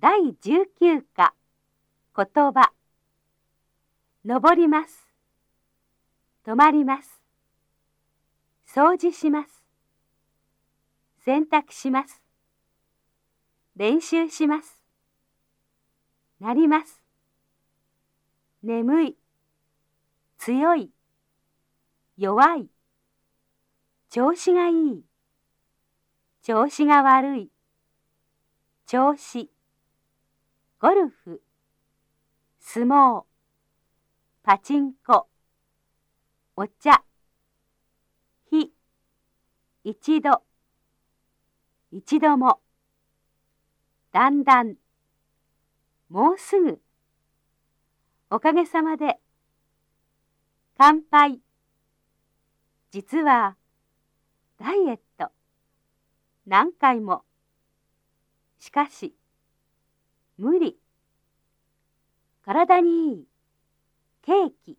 第19課。言葉。登ります。止まります。掃除します。洗濯します。練習します。なります。眠い。強い。弱い。調子がいい。調子が悪い。調子。ゴルフ。相撲。パチンコ。お茶。日一度。一度も。だんだん。もうすぐ。おかげさまで。乾杯。実は。ダイエット。何回も。しかし。無理。体にいい。ケーキ。